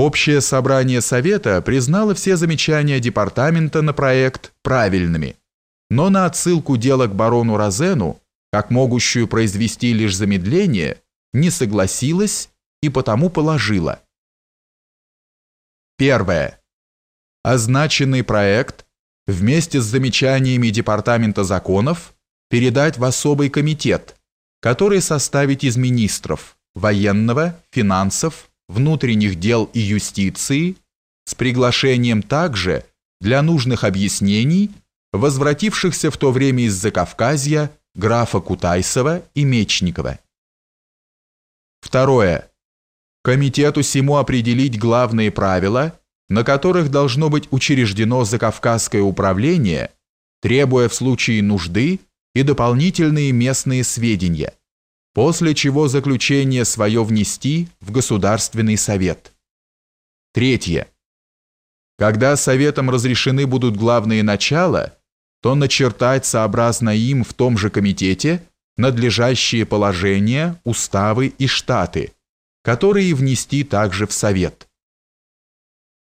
Общее собрание Совета признало все замечания департамента на проект правильными, но на отсылку дела к барону Розену, как могущую произвести лишь замедление, не согласилась и потому положила. Первое. Означенный проект вместе с замечаниями Департамента законов передать в особый комитет, который составить из министров военного, финансов, внутренних дел и юстиции с приглашением также для нужных объяснений возвратившихся в то время из Закавказья графа Кутайсова и Мечникова. Второе. Комитету сему определить главные правила, на которых должно быть учреждено Закавказское управление, требуя в случае нужды и дополнительные местные сведения – после чего заключение свое внести в Государственный совет. Третье. Когда советом разрешены будут главные начала, то начертать сообразно им в том же комитете надлежащие положения, уставы и штаты, которые внести также в совет.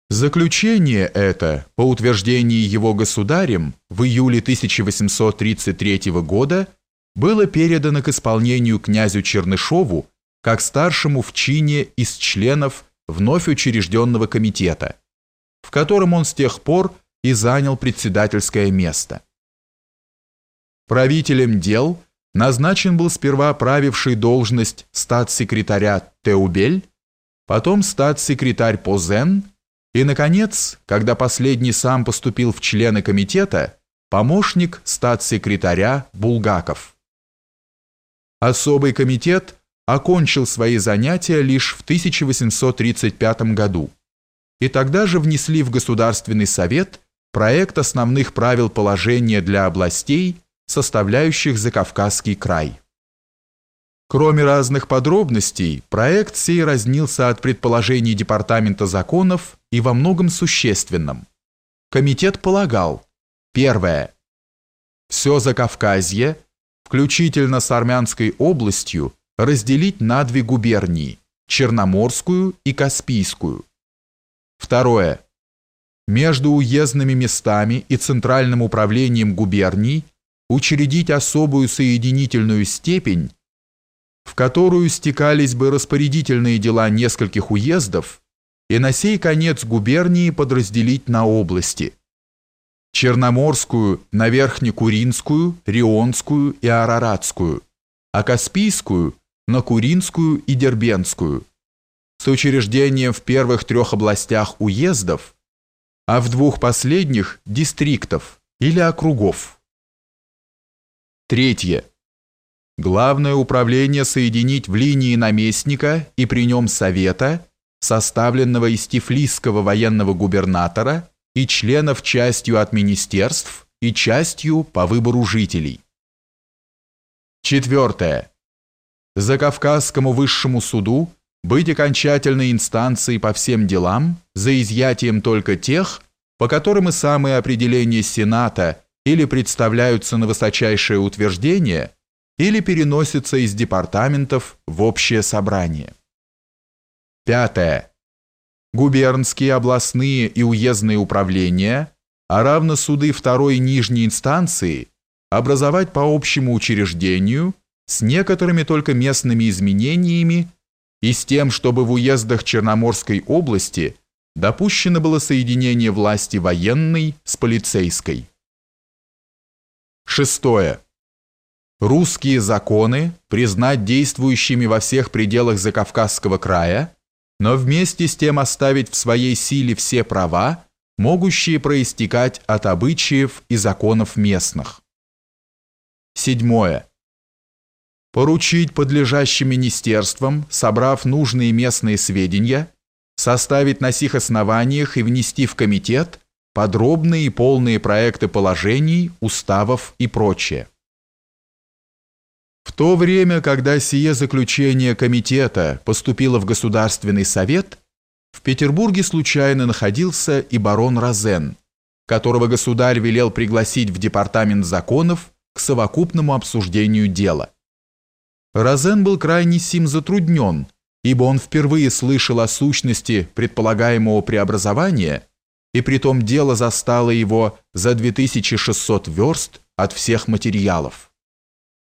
Заключение это, по утверждении его государем в июле 1833 года, было передано к исполнению князю Чернышову как старшему в чине из членов вновь учрежденного комитета, в котором он с тех пор и занял председательское место. Правителем дел назначен был сперва правивший должность статс-секретаря Теубель, потом статс-секретарь Позен и, наконец, когда последний сам поступил в члены комитета, помощник статс-секретаря Булгаков. Особый комитет окончил свои занятия лишь в 1835 году, и тогда же внесли в Государственный совет проект основных правил положения для областей, составляющих Закавказский край. Кроме разных подробностей, проект сей разнился от предположений Департамента законов и во многом существенном. Комитет полагал, первое, все Закавказье – включительно с Армянской областью, разделить на две губернии – Черноморскую и Каспийскую. Второе. Между уездными местами и центральным управлением губерний учредить особую соединительную степень, в которую стекались бы распорядительные дела нескольких уездов, и на сей конец губернии подразделить на области – Черноморскую на Верхнекуринскую, Рионскую и Араратскую, а Каспийскую на Куринскую и Дербенскую, с учреждением в первых трех областях уездов, а в двух последних – дистриктов или округов. Третье. Главное управление соединить в линии наместника и при нем совета, составленного из тифлисского военного губернатора – и членов частью от министерств и частью по выбору жителей. Четвертое. За Кавказскому высшему суду быть окончательной инстанцией по всем делам, за изъятием только тех, по которым и самые определения Сената или представляются на высочайшее утверждение, или переносятся из департаментов в общее собрание. Пятое губернские, областные и уездные управления, а равно суды второй нижней инстанции, образовать по общему учреждению с некоторыми только местными изменениями и с тем, чтобы в уездах Черноморской области допущено было соединение власти военной с полицейской. Шестое. Русские законы признать действующими во всех пределах Закавказского края – но вместе с тем оставить в своей силе все права, могущие проистекать от обычаев и законов местных. Седьмое. Поручить подлежащим министерствам, собрав нужные местные сведения, составить на сих основаниях и внести в комитет подробные и полные проекты положений, уставов и прочее. В то время, когда сие заключение комитета поступило в Государственный совет, в Петербурге случайно находился и барон Розен, которого государь велел пригласить в департамент законов к совокупному обсуждению дела. Розен был крайне сим затруднен ибо он впервые слышал о сущности предполагаемого преобразования, и притом дело застало его за 2600 верст от всех материалов.